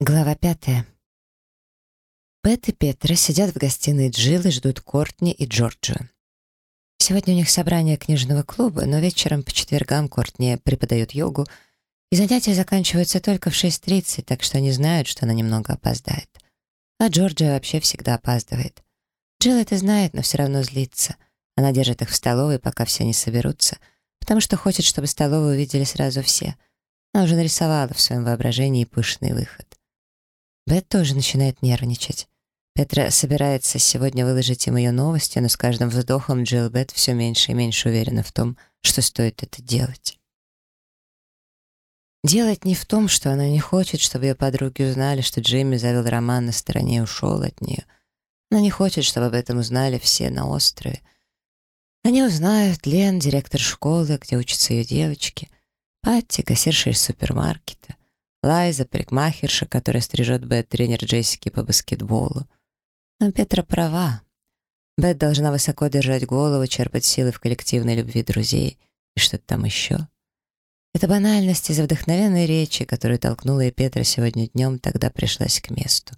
Глава пятая. Бет и Петра сидят в гостиной Джилл и ждут Кортни и Джорджию. Сегодня у них собрание книжного клуба, но вечером по четвергам Кортни преподает йогу, и занятия заканчиваются только в 6.30, так что они знают, что она немного опоздает. А Джорджия вообще всегда опаздывает. Джилл это знает, но все равно злится. Она держит их в столовой, пока все не соберутся, потому что хочет, чтобы столовую увидели сразу все. Она уже нарисовала в своем воображении пышный выход. Бет тоже начинает нервничать. Петра собирается сегодня выложить им ее новости, но с каждым вздохом Джилл Бет все меньше и меньше уверена в том, что стоит это делать. Делать не в том, что она не хочет, чтобы ее подруги узнали, что Джимми завел роман на стороне и ушел от нее. Она не хочет, чтобы об этом узнали все на острове. Они узнают Лен, директор школы, где учатся ее девочки, Патти, кассирша из супермаркета, Лайза, парикмахерша, которая стрижет Бет, тренер Джессики по баскетболу. Но Петра права. Бет должна высоко держать голову, черпать силы в коллективной любви друзей и что-то там еще. Эта банальность из вдохновенной речи, которую толкнула и Петра сегодня днем, тогда пришлась к месту.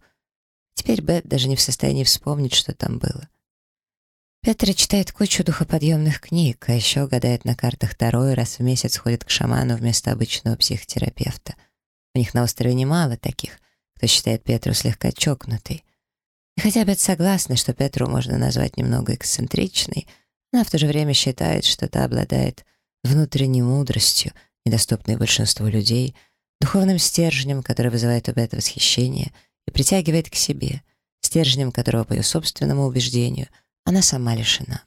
Теперь Бет даже не в состоянии вспомнить, что там было. Петра читает кучу духоподъемных книг, а еще гадает на картах Таро и раз в месяц ходит к шаману вместо обычного психотерапевта — у них на острове немало таких, кто считает Петру слегка чокнутой. И хотя Бет согласна, что Петру можно назвать немного эксцентричной, она в то же время считает, что та обладает внутренней мудростью, недоступной большинству людей, духовным стержнем, который вызывает у Бет восхищение и притягивает к себе, стержнем которого, по ее собственному убеждению, она сама лишена.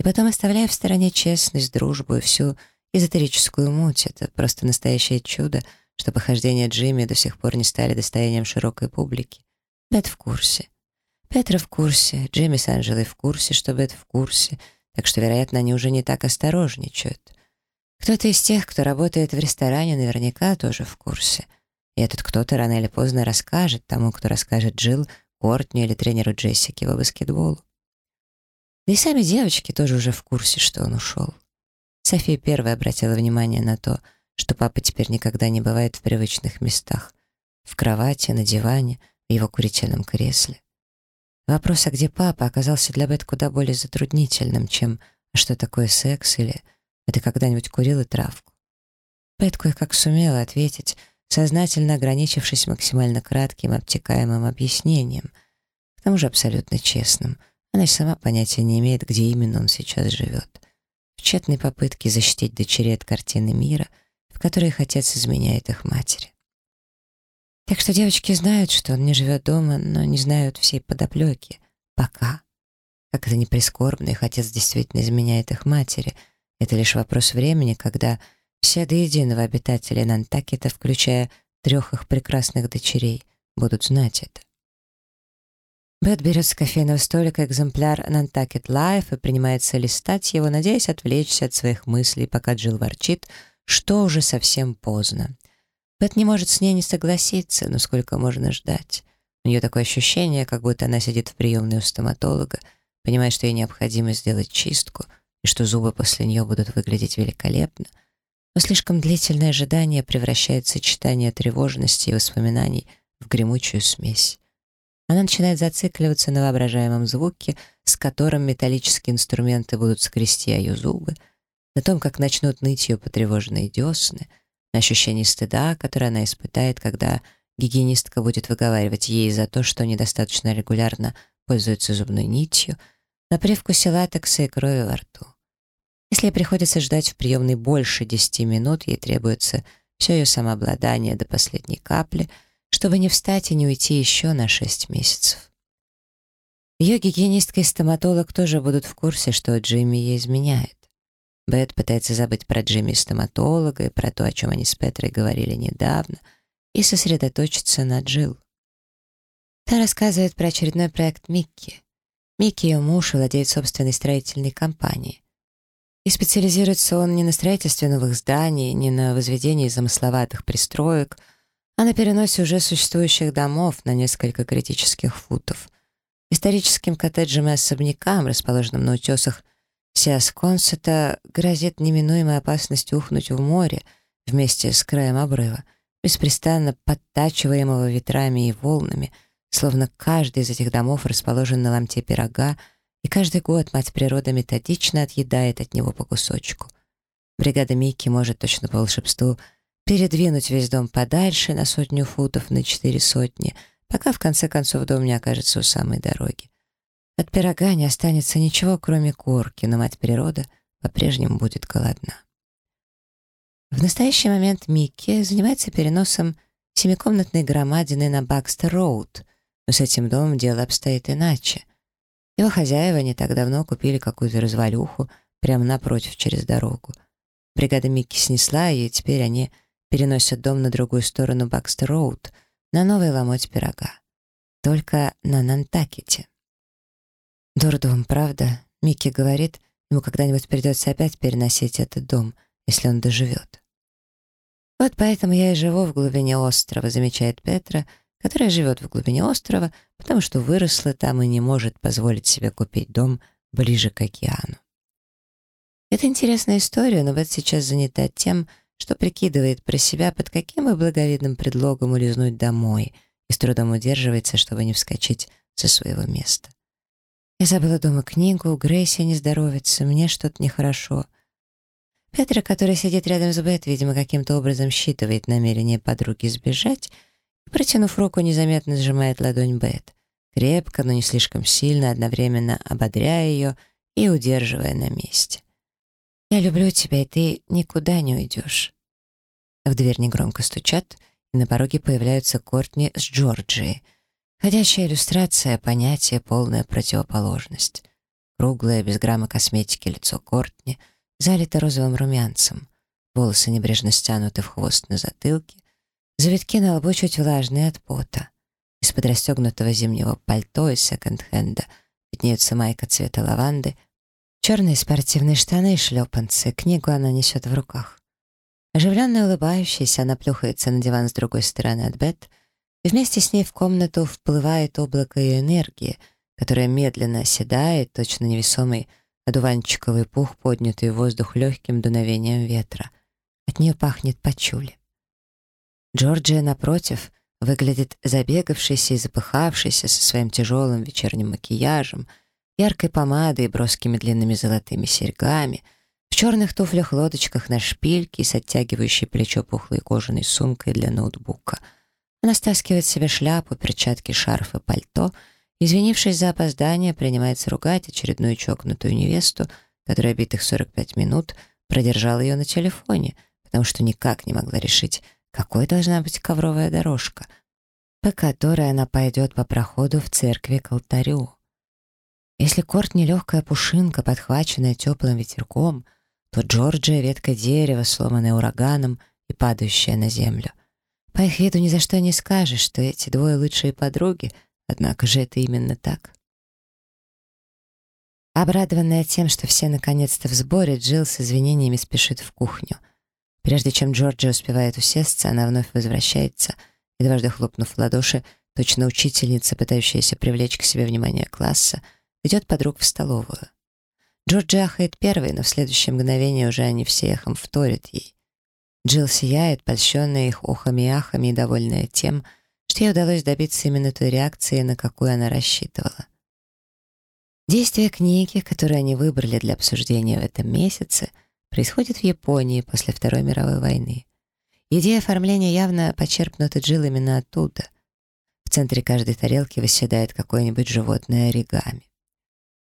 И потом, оставляя в стороне честность, дружбу и всю эзотерическую муть, это просто настоящее чудо — что похождения Джимми до сих пор не стали достоянием широкой публики. Бет в курсе. Петра в курсе, Джимми с Анжелой в курсе, что Бет в курсе, так что, вероятно, они уже не так осторожничают. Кто-то из тех, кто работает в ресторане, наверняка тоже в курсе. И этот кто-то рано или поздно расскажет тому, кто расскажет Джилл, Кортни или тренеру Джессики по баскетболу. Да и сами девочки тоже уже в курсе, что он ушел. София первая обратила внимание на то, что папа теперь никогда не бывает в привычных местах. В кровати, на диване, в его курительном кресле. Вопрос, а где папа, оказался для Бет куда более затруднительным, чем «А что такое секс?» или «А ты когда-нибудь курила травку?» Бет кое-как сумела ответить, сознательно ограничившись максимально кратким, обтекаемым объяснением, к тому же абсолютно честным. Она и сама понятия не имеет, где именно он сейчас живет. В тщетной попытке защитить дочерей от картины мира — в которых отец изменяет их матери. Так что девочки знают, что он не живет дома, но не знают всей подоплеки. Пока. Как это не прискорбно, их отец действительно изменяет их матери. Это лишь вопрос времени, когда все до единого обитатели Нантакета, включая трех их прекрасных дочерей, будут знать это. Бет берет с кофейного столика экземпляр Nantucket Life и принимается листать его, надеясь отвлечься от своих мыслей, пока Джилл ворчит — что уже совсем поздно. Бет не может с ней не согласиться, но сколько можно ждать? У нее такое ощущение, как будто она сидит в приемной у стоматолога, понимает, что ей необходимо сделать чистку и что зубы после нее будут выглядеть великолепно. Но слишком длительное ожидание превращает сочетание тревожности и воспоминаний в гремучую смесь. Она начинает зацикливаться на воображаемом звуке, с которым металлические инструменты будут скрести ее зубы — на том, как начнут ныть ее потревоженные десны, на ощущении стыда, которое она испытает, когда гигиенистка будет выговаривать ей за то, что недостаточно регулярно пользуется зубной нитью, на привкусе латекса и крови во рту. Если ей приходится ждать в приемной больше 10 минут, ей требуется все ее самообладание до последней капли, чтобы не встать и не уйти еще на 6 месяцев. Ее гигиенистка и стоматолог тоже будут в курсе, что Джимми ей изменяет. Бет пытается забыть про Джимми стоматолога и про то, о чем они с Петрой говорили недавно, и сосредоточиться на Джилл. Та рассказывает про очередной проект Микки. Микки, ее муж, владеет собственной строительной компанией. И специализируется он не на строительстве новых зданий, не на возведении замысловатых пристроек, а на переносе уже существующих домов на несколько критических футов. Историческим коттеджам и особнякам, расположенным на утесах Сиасконсета грозит неминуемая опасность ухнуть в море вместе с краем обрыва, беспрестанно подтачиваемого ветрами и волнами, словно каждый из этих домов расположен на ломте пирога, и каждый год мать природа методично отъедает от него по кусочку. Бригада Микки может точно по волшебству передвинуть весь дом подальше на сотню футов, на четыре сотни, пока в конце концов дом не окажется у самой дороги. От пирога не останется ничего, кроме корки, но мать природа по-прежнему будет голодна. В настоящий момент Микки занимается переносом семикомнатной громадины на Бакстер-Роуд, но с этим домом дело обстоит иначе. Его хозяева не так давно купили какую-то развалюху прямо напротив через дорогу. Бригада Микки снесла ее, и теперь они переносят дом на другую сторону Бакстер-Роуд, на новый ломоть пирога. Только на Нантакете. Дурдом, правда? Микки говорит, ему когда-нибудь придется опять переносить этот дом, если он доживет. Вот поэтому я и живу в глубине острова, замечает Петра, которая живет в глубине острова, потому что выросла там и не может позволить себе купить дом ближе к океану. Это интересная история, но Бет сейчас занята тем, что прикидывает про себя, под каким бы благовидным предлогом улизнуть домой и с трудом удерживается, чтобы не вскочить со своего места. Я забыла дома книгу, Грейси не здоровится, мне что-то нехорошо. Петра, который сидит рядом с Бет, видимо, каким-то образом считывает намерение подруги сбежать, протянув руку, незаметно сжимает ладонь Бет, крепко, но не слишком сильно, одновременно ободряя ее и удерживая на месте. «Я люблю тебя, и ты никуда не уйдешь». В дверь негромко стучат, и на пороге появляются Кортни с Джорджией. Ходячая иллюстрация, понятие, полная противоположность. Круглое, без грамма косметики лицо Кортни — залито розовым румянцем, волосы небрежно стянуты в хвост на затылке, завитки на лбу чуть влажные от пота. Из-под расстегнутого зимнего пальто из секонд-хенда виднеются майка цвета лаванды, черные спортивные штаны и шлепанцы, книгу она несет в руках. Оживленно улыбающаяся, она плюхается на диван с другой стороны от Бет, вместе с ней в комнату вплывает облако ее энергии, которое медленно оседает, точно невесомый одуванчиковый пух, поднятый в воздух легким дуновением ветра. От нее пахнет пачули. Джорджия, напротив, выглядит забегавшейся и запыхавшейся со своим тяжелым вечерним макияжем, яркой помадой и броскими длинными золотыми серьгами, в черных туфлях-лодочках на шпильке и с оттягивающей плечо пухлой кожаной сумкой для ноутбука. Она стаскивает себе шляпу, перчатки, шарф и пальто — Извинившись за опоздание, принимается ругать очередную чокнутую невесту, которая битых 45 минут продержала ее на телефоне, потому что никак не могла решить, какой должна быть ковровая дорожка, по которой она пойдет по проходу в церкви к алтарю. Если Корт не легкая пушинка, подхваченная теплым ветерком, то Джорджия — ветка дерева, сломанная ураганом и падающая на землю. По их виду ни за что не скажешь, что эти двое лучшие подруги — Однако же это именно так. Обрадованная тем, что все наконец-то в сборе, Джилл с извинениями спешит в кухню. Прежде чем Джорджи успевает усесться, она вновь возвращается, и дважды хлопнув в ладоши, точно учительница, пытающаяся привлечь к себе внимание класса, ведет подруг в столовую. Джорджи ахает первой, но в следующее мгновение уже они все эхом вторят ей. Джилл сияет, польщенная их охами и ахами и довольная тем, что ей удалось добиться именно той реакции, на какую она рассчитывала. Действие книги, которую они выбрали для обсуждения в этом месяце, происходит в Японии после Второй мировой войны. Идея оформления явно почерпнута Джилл именно оттуда. В центре каждой тарелки восседает какое-нибудь животное оригами.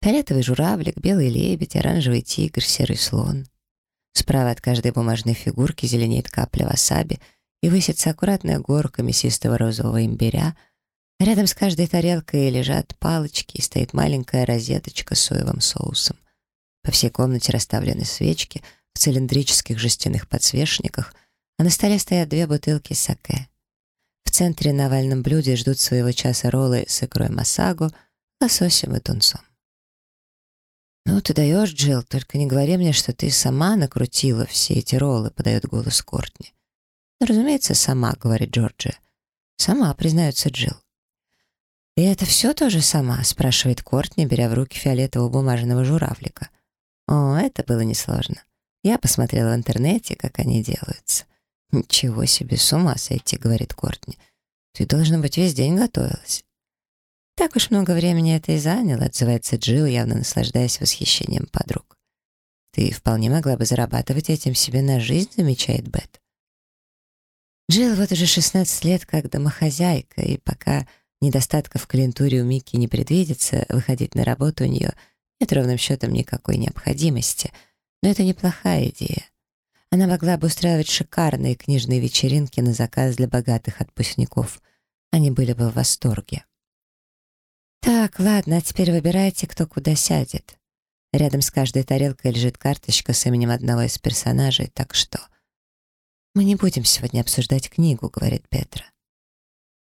Фиолетовый журавлик, белый лебедь, оранжевый тигр, серый слон. Справа от каждой бумажной фигурки зеленеет капля васаби — и высится аккуратная горка мясистого розового имбиря. Рядом с каждой тарелкой лежат палочки и стоит маленькая розеточка с соевым соусом. По всей комнате расставлены свечки в цилиндрических жестяных подсвечниках, а на столе стоят две бутылки саке. В центре на овальном блюде ждут своего часа роллы с икрой масагу, лососем и тунцом. «Ну, ты даешь, Джилл, только не говори мне, что ты сама накрутила все эти роллы», — подает голос Кортни. «Ну, разумеется, сама», — говорит Джорджия. «Сама», — признается Джилл. «И это все тоже сама?» — спрашивает Кортни, беря в руки фиолетового бумажного журавлика. «О, это было несложно. Я посмотрела в интернете, как они делаются. «Ничего себе, с ума сойти», — говорит Кортни. «Ты, должна быть, весь день готовилась». «Так уж много времени это и заняло», — отзывается Джилл, явно наслаждаясь восхищением подруг. «Ты вполне могла бы зарабатывать этим себе на жизнь», — замечает Бет. Джилл вот уже 16 лет как домохозяйка, и пока недостатков в клиентуре у Микки не предвидится, выходить на работу у нее нет ровным счетом никакой необходимости. Но это неплохая идея. Она могла бы устраивать шикарные книжные вечеринки на заказ для богатых отпускников. Они были бы в восторге. Так, ладно, а теперь выбирайте, кто куда сядет. Рядом с каждой тарелкой лежит карточка с именем одного из персонажей, так что... «Мы не будем сегодня обсуждать книгу», — говорит Петра.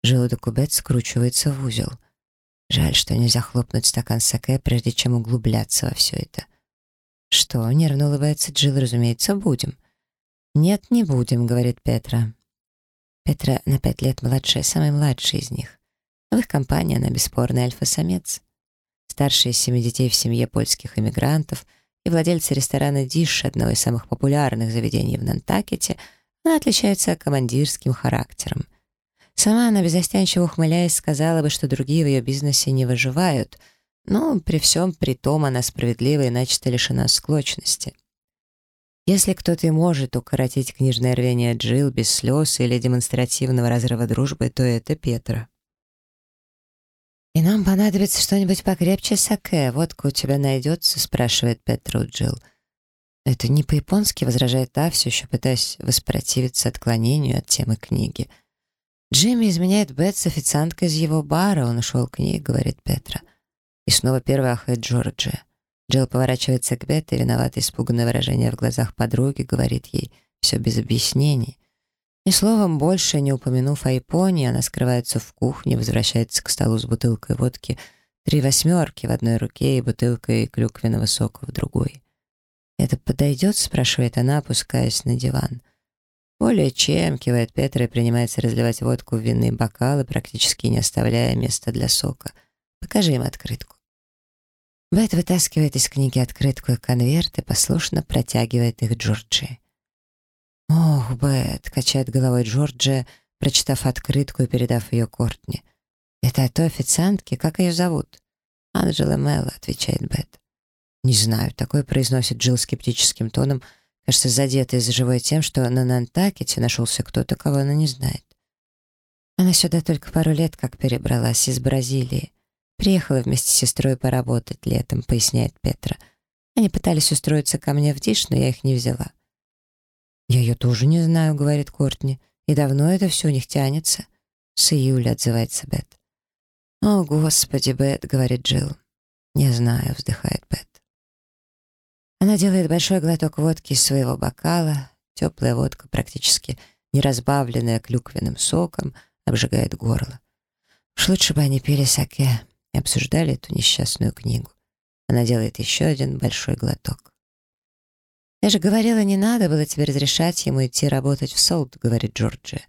Желудок у Бет скручивается в узел. Жаль, что нельзя хлопнуть стакан саке, прежде чем углубляться во все это. «Что?» — нервно улыбается Джилл. «Разумеется, будем». «Нет, не будем», — говорит Петра. Петра на пять лет младшая, самая младшая из них. В их компании она бесспорный альфа-самец. Старшая из семи детей в семье польских иммигрантов и владельца ресторана «Диш», одного из самых популярных заведений в Нантакете, она отличается командирским характером. Сама она, безостянчиво ухмыляясь, сказала бы, что другие в ее бизнесе не выживают, но при всем при том она справедлива и начисто лишена склочности. Если кто-то и может укоротить книжное рвение Джилл без слез или демонстративного разрыва дружбы, то это Петра. «И нам понадобится что-нибудь покрепче саке. Водка у тебя найдется?» — спрашивает Петра у Джилл. «Это не по-японски», — возражает та, все еще пытаясь воспротивиться отклонению от темы книги. «Джимми изменяет Бет с официанткой из его бара. Он ушел к ней», — говорит Петра. И снова первый ахает Джорджия. Джилл поворачивается к Бет, и виновато испуганное выражение в глазах подруги говорит ей все без объяснений. Ни словом больше, не упомянув о Японии, она скрывается в кухне, возвращается к столу с бутылкой водки, три восьмерки в одной руке и бутылкой клюквенного сока в другой. «Это подойдет?» — спрашивает она, опускаясь на диван. «Более чем», — кивает Петр и принимается разливать водку в винные бокалы, практически не оставляя места для сока. «Покажи им открытку». Бет вытаскивает из книги открытку и конверт и послушно протягивает их Джорджи. «Ох, Бет!» — качает головой Джорджи, прочитав открытку и передав ее Кортни. «Это от той официантки? Как ее зовут?» «Анджела Мелло», — отвечает Бет. «Не знаю», — такое произносит Джилл скептическим тоном, кажется, задетый за живой тем, что на Нантакете нашелся кто-то, кого она не знает. Она сюда только пару лет как перебралась из Бразилии. Приехала вместе с сестрой поработать летом, поясняет Петра. Они пытались устроиться ко мне в Диш, но я их не взяла. «Я ее тоже не знаю», — говорит Кортни. «И давно это все у них тянется?» «С июля», — отзывается Бет. «О, господи, Бет», — говорит Джилл. «Не знаю», — вздыхает Бет. Она делает большой глоток водки из своего бокала. Теплая водка, практически не разбавленная клюквенным соком, обжигает горло. Уж лучше бы они пили саке и обсуждали эту несчастную книгу. Она делает еще один большой глоток. «Я же говорила, не надо было тебе разрешать ему идти работать в Солт», — говорит Джорджия.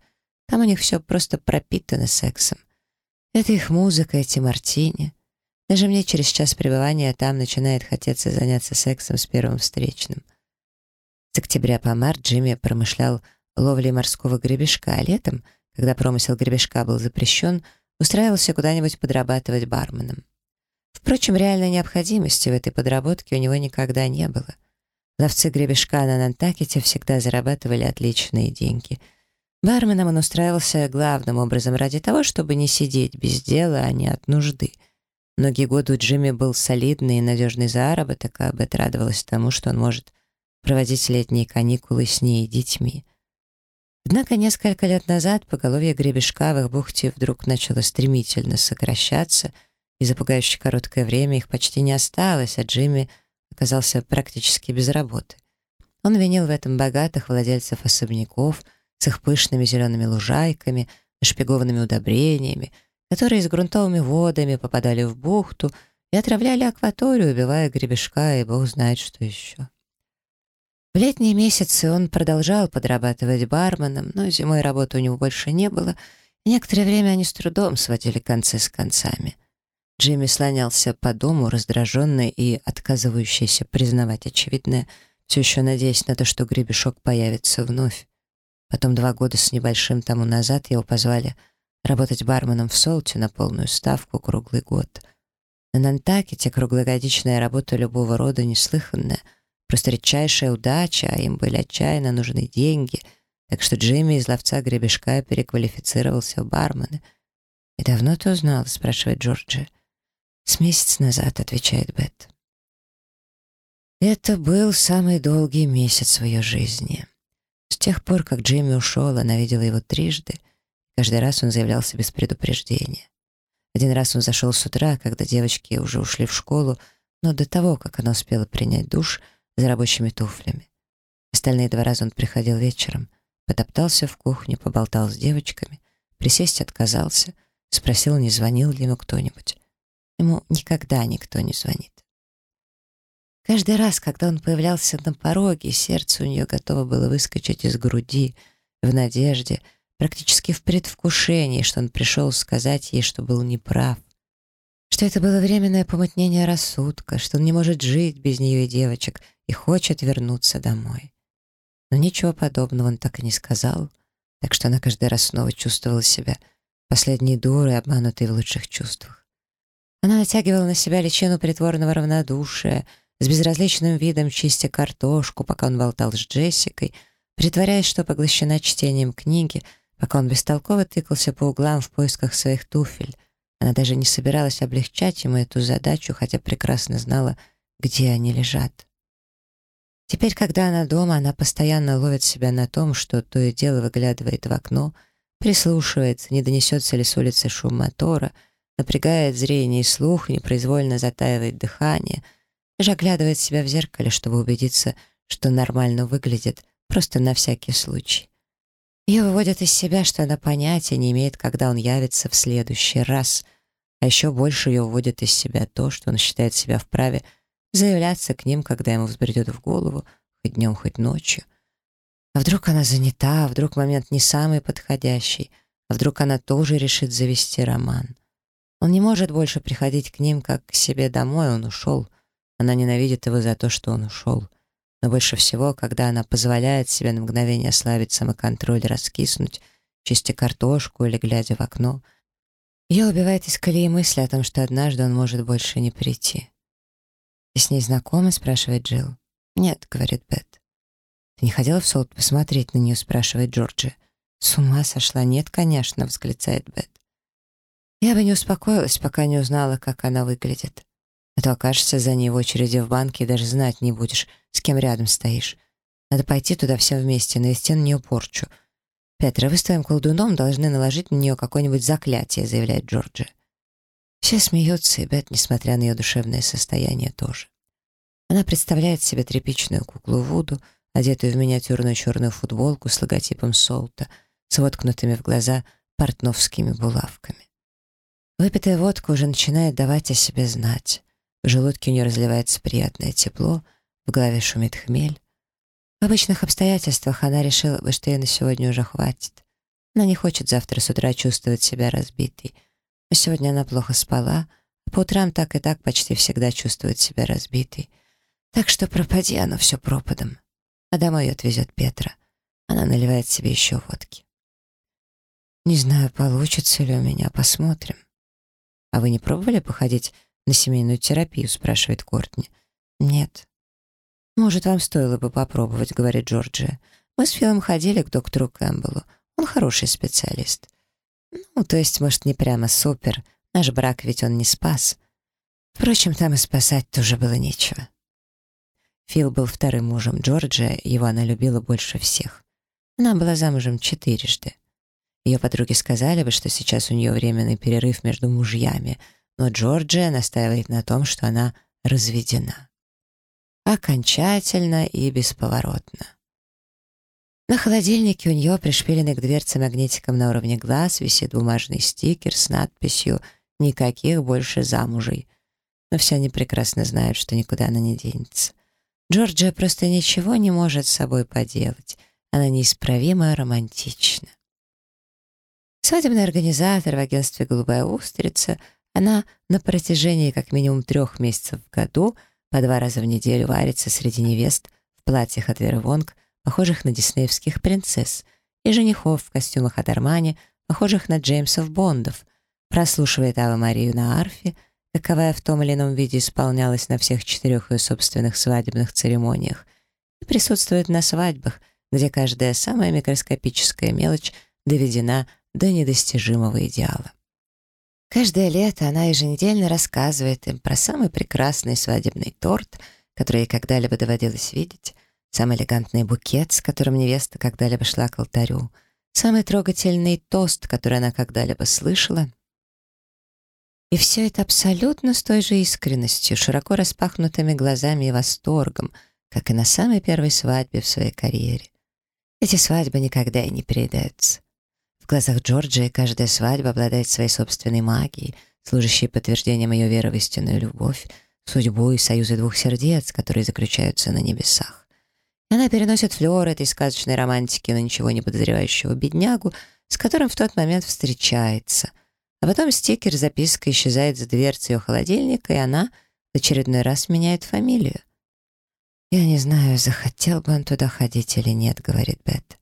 «Там у них все просто пропитано сексом. Это их музыка, эти мартини. Даже мне через час пребывания там начинает хотеться заняться сексом с первым встречным». С октября по март Джимми промышлял ловлей морского гребешка, а летом, когда промысел гребешка был запрещен, — устраивался куда-нибудь подрабатывать барменом. Впрочем, реальной необходимости в этой подработке у него никогда не было. Ловцы гребешка на Нантакете всегда зарабатывали отличные деньги. Барменом он устраивался главным образом ради того, чтобы не сидеть без дела, а не от нужды. Многие годы у Джимми был солидный и надежный заработок, а Бет радовалась тому, что он может проводить летние каникулы с ней и детьми. Однако несколько лет назад поголовье гребешка в их бухте вдруг начало стремительно сокращаться, и за пугающе короткое время их почти не осталось, а Джимми оказался практически без работы. Он винил в этом богатых владельцев особняков с их пышными зелеными лужайками, нашпигованными удобрениями, которые с грунтовыми водами попадали в бухту и отравляли акваторию, убивая гребешка и бог знает что еще. В летние месяцы он продолжал подрабатывать барменом, но зимой работы у него больше не было, и некоторое время они с трудом сводили концы с концами. Джимми слонялся по дому, раздраженный и отказывающийся признавать очевидное, все еще надеясь на то, что гребешок появится вновь. Потом два года с небольшим тому назад его позвали работать барменом в Солте на полную ставку круглый год. На Нантакете круглогодичная работа любого рода неслыханная, просто редчайшая удача, а им были отчаянно нужны деньги, так что Джимми из ловца гребешка переквалифицировался в бармена. «И давно ты узнала?» — спрашивает Джорджи. «С месяц назад», — отвечает Бет. Это был самый долгий месяц в ее жизни. С тех пор, как Джимми ушел, она видела его трижды. Каждый раз он заявлялся без предупреждения. Один раз он зашел с утра, когда девочки уже ушли в школу, но до того, как она успела принять душ за рабочими туфлями. Остальные два раза он приходил вечером, потоптался в кухне, поболтал с девочками, присесть отказался, спросил, не звонил ли ему кто-нибудь. Ему никогда никто не звонит. Каждый раз, когда он появлялся на пороге, сердце у нее готово было выскочить из груди в надежде, практически в предвкушении, что он пришел сказать ей, что был неправ, что это было временное помутнение рассудка, что он не может жить без нее и девочек и хочет вернуться домой. Но ничего подобного он так и не сказал, так что она каждый раз снова чувствовала себя последней дурой, обманутой в лучших чувствах. Она натягивала на себя личину притворного равнодушия — с безразличным видом чистя картошку, пока он болтал с Джессикой, притворяясь, что поглощена чтением книги, пока он бестолково тыкался по углам в поисках своих туфель. Она даже не собиралась облегчать ему эту задачу, хотя прекрасно знала, где они лежат. Теперь, когда она дома, она постоянно ловит себя на том, что то и дело выглядывает в окно, прислушивается, не донесется ли с улицы шум мотора, напрягает зрение и слух, непроизвольно затаивает дыхание — даже оглядывает себя в зеркале, чтобы убедиться, что нормально выглядит, просто на всякий случай. Ее выводит из себя, что она понятия не имеет, когда он явится в следующий раз, а еще больше ее выводит из себя то, что он считает себя вправе заявляться к ним, когда ему взбредет в голову, хоть днем, хоть ночью. А вдруг она занята, а вдруг момент не самый подходящий, а вдруг она тоже решит завести роман. Он не может больше приходить к ним, как к себе домой, он ушел — она ненавидит его за то, что он ушел. Но больше всего, когда она позволяет себе на мгновение ослабить самоконтроль, раскиснуть, чистя картошку или глядя в окно, ее убивает из колеи мысли о том, что однажды он может больше не прийти. «Ты с ней знакома?» — спрашивает Джилл. «Нет», — говорит Бет. «Ты не ходила в Солт посмотреть на нее?» — спрашивает Джорджи. «С ума сошла?» «Нет, конечно», — восклицает Бет. «Я бы не успокоилась, пока не узнала, как она выглядит. А то окажешься за ней в очереди в банке и даже знать не будешь, с кем рядом стоишь. Надо пойти туда всем вместе, навести на нее порчу. «Петра, вы с твоим колдуном должны наложить на нее какое-нибудь заклятие», заявляет Джорджи. Все смеются, и Бет, несмотря на ее душевное состояние, тоже. Она представляет себе тряпичную куклу Вуду, одетую в миниатюрную черную футболку с логотипом Солта, с воткнутыми в глаза портновскими булавками. Выпитая водка уже начинает давать о себе знать. В желудке у нее разливается приятное тепло, в голове шумит хмель. В обычных обстоятельствах она решила бы, что ей на сегодня уже хватит. Она не хочет завтра с утра чувствовать себя разбитой. А сегодня она плохо спала, а по утрам так и так почти всегда чувствует себя разбитой. Так что пропади оно все пропадом. А домой ее отвезет Петра. Она наливает себе еще водки. Не знаю, получится ли у меня, посмотрим. А вы не пробовали походить на семейную терапию?» — спрашивает Кортни. «Нет». «Может, вам стоило бы попробовать», — говорит Джорджия. «Мы с Филом ходили к доктору Кэмпбеллу. Он хороший специалист». «Ну, то есть, может, не прямо супер. Наш брак ведь он не спас». Впрочем, там и спасать тоже было нечего. Фил был вторым мужем Джорджия, его она любила больше всех. Она была замужем четырежды. Ее подруги сказали бы, что сейчас у нее временный перерыв между мужьями — но Джорджия настаивает на том, что она разведена. Окончательно и бесповоротно. На холодильнике у нее, пришпиленный к дверце магнитиком на уровне глаз, висит бумажный стикер с надписью «Никаких больше замужей». Но все они прекрасно знают, что никуда она не денется. Джорджия просто ничего не может с собой поделать. Она неисправимо романтична. Свадебный организатор в агентстве «Голубая устрица» Она на протяжении как минимум трех месяцев в году по два раза в неделю варится среди невест в платьях от Веры Вонг, похожих на диснеевских принцесс, и женихов в костюмах от Армани, похожих на Джеймсов Бондов, прослушивает Ава Марию на арфе, каковая в том или ином виде исполнялась на всех четырех ее собственных свадебных церемониях, и присутствует на свадьбах, где каждая самая микроскопическая мелочь доведена до недостижимого идеала. Каждое лето она еженедельно рассказывает им про самый прекрасный свадебный торт, который ей когда-либо доводилось видеть, самый элегантный букет, с которым невеста когда-либо шла к алтарю, самый трогательный тост, который она когда-либо слышала. И все это абсолютно с той же искренностью, широко распахнутыми глазами и восторгом, как и на самой первой свадьбе в своей карьере. Эти свадьбы никогда и не передаются. В глазах Джорджии каждая свадьба обладает своей собственной магией, служащей подтверждением ее веры в истинную любовь, судьбу и союзы двух сердец, которые заключаются на небесах. Она переносит флёр этой сказочной романтики на ничего не подозревающего беднягу, с которым в тот момент встречается. А потом стикер, записка исчезает за дверцей ее холодильника, и она в очередной раз меняет фамилию. «Я не знаю, захотел бы он туда ходить или нет», — говорит Бет.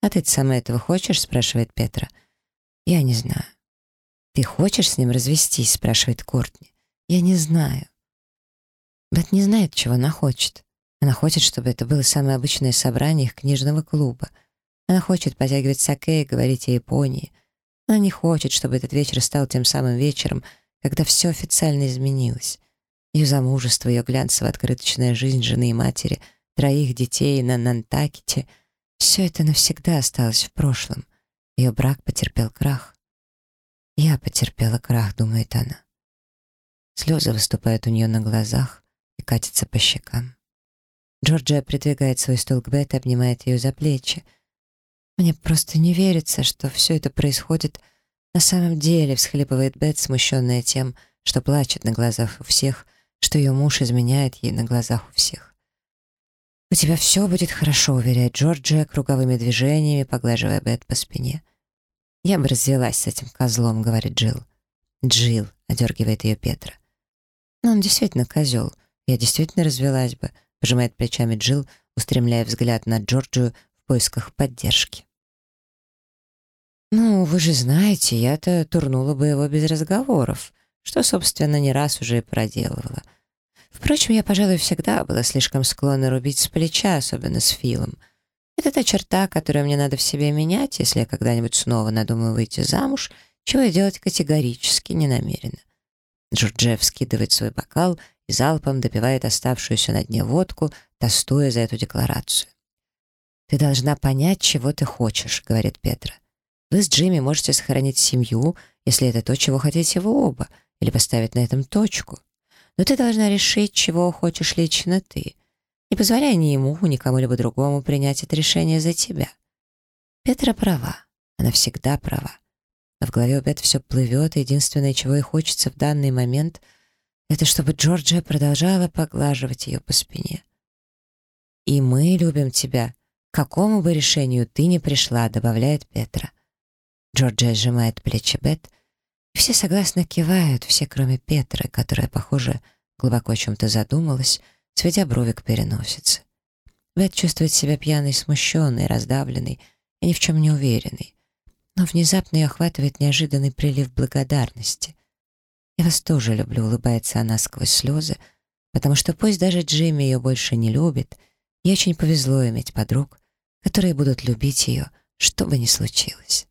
«А ты сама этого хочешь?» — спрашивает Петра. «Я не знаю». «Ты хочешь с ним развестись?» — спрашивает Кортни. «Я не знаю». Бет не знает, чего она хочет. Она хочет, чтобы это было самое обычное собрание их книжного клуба. Она хочет потягивать саке и говорить о Японии. Она не хочет, чтобы этот вечер стал тем самым вечером, когда все официально изменилось. Ее замужество, ее глянцево-открыточная жизнь жены и матери, троих детей на Нантакете — все это навсегда осталось в прошлом. Ее брак потерпел крах. «Я потерпела крах», — думает она. Слезы выступают у нее на глазах и катятся по щекам. Джорджия придвигает свой стул к Бет и обнимает ее за плечи. «Мне просто не верится, что все это происходит на самом деле», — всхлипывает Бет, смущенная тем, что плачет на глазах у всех, что ее муж изменяет ей на глазах у всех. «У тебя все будет хорошо», — уверяет Джорджия, круговыми движениями поглаживая Бет по спине. «Я бы развелась с этим козлом», — говорит Джилл. «Джилл», — одергивает ее Петра. «Но он действительно козел. Я действительно развелась бы», — пожимает плечами Джилл, устремляя взгляд на Джорджию в поисках поддержки. «Ну, вы же знаете, я-то турнула бы его без разговоров, что, собственно, не раз уже и проделывала. Впрочем, я, пожалуй, всегда была слишком склонна рубить с плеча, особенно с Филом. Это та черта, которую мне надо в себе менять, если я когда-нибудь снова надумаю выйти замуж, чего я делать категорически не намерена. Джорджев скидывает свой бокал и залпом допивает оставшуюся на дне водку, тостуя за эту декларацию. «Ты должна понять, чего ты хочешь», — говорит Петра. «Вы с Джимми можете сохранить семью, если это то, чего хотите вы оба, или поставить на этом точку. Но ты должна решить, чего хочешь лично ты. Не позволяй ни ему, ни кому-либо другому принять это решение за тебя». Петра права. Она всегда права. А в голове у Бет все плывет, и единственное, чего ей хочется в данный момент — это чтобы Джорджия продолжала поглаживать ее по спине. «И мы любим тебя. К какому бы решению ты ни пришла», — добавляет Петра. Джорджия сжимает плечи Бет, все согласно кивают, все кроме Петры, которая, похоже, глубоко о чем-то задумалась, сведя брови к переносице. Бет чувствует себя пьяной, смущенной, раздавленной и ни в чем не уверенной. Но внезапно ее охватывает неожиданный прилив благодарности. «Я вас тоже люблю», — улыбается она сквозь слезы, потому что пусть даже Джимми ее больше не любит, ей очень повезло иметь подруг, которые будут любить ее, что бы ни случилось.